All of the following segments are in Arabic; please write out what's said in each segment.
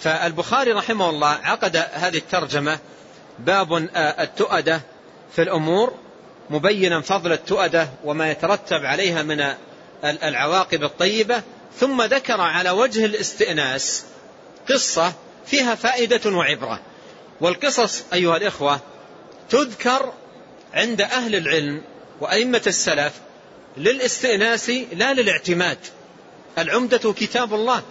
فالبخاري رحمه الله عقد هذه الترجمة باب التؤدة في الأمور مبينا فضل التؤدة وما يترتب عليها من العواقب الطيبة ثم ذكر على وجه الاستئناس قصة فيها فائدة وعبرة. والقصص أيها الإخوة تذكر عند أهل العلم وأئمة السلف للاستئناس لا للاعتماد. العمدة كتاب الله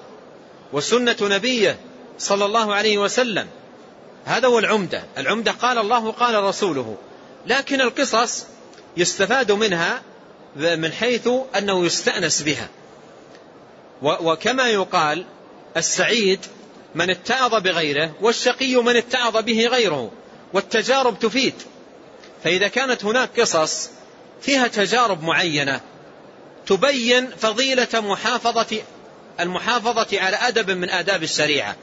وسنة نبيه صلى الله عليه وسلم. هذا هو العمدة. العمدة قال الله قال رسوله. لكن القصص يستفاد منها من حيث أنه يستأنس بها. وكما يقال السعيد من اتعظ بغيره والشقي من اتعظ به غيره والتجارب تفيد. فإذا كانت هناك قصص فيها تجارب معينة تبين فضيلة محافظة المحافظة على أدب من آداب الشريعة.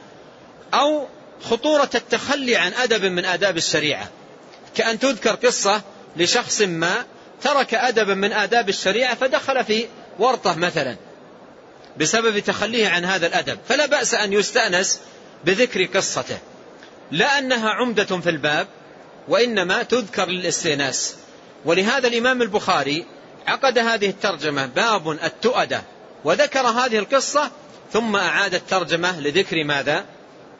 أو خطورة التخلي عن أدب من آداب الشريعة. كأن تذكر قصة لشخص ما ترك أدبا من آداب الشريعة فدخل في ورطة مثلا بسبب تخليه عن هذا الأدب. فلا بأس أن يستأنس بذكر قصته. لا أنها عمدة في الباب وإنما تذكر للاستئناس. ولهذا الإمام البخاري عقد هذه الترجمة باب التؤدة وذكر هذه القصة ثم أعاد الترجمة لذكر ماذا؟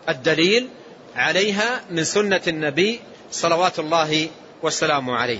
الدليل عليها من سنة النبي صلوات الله والسلام عليه.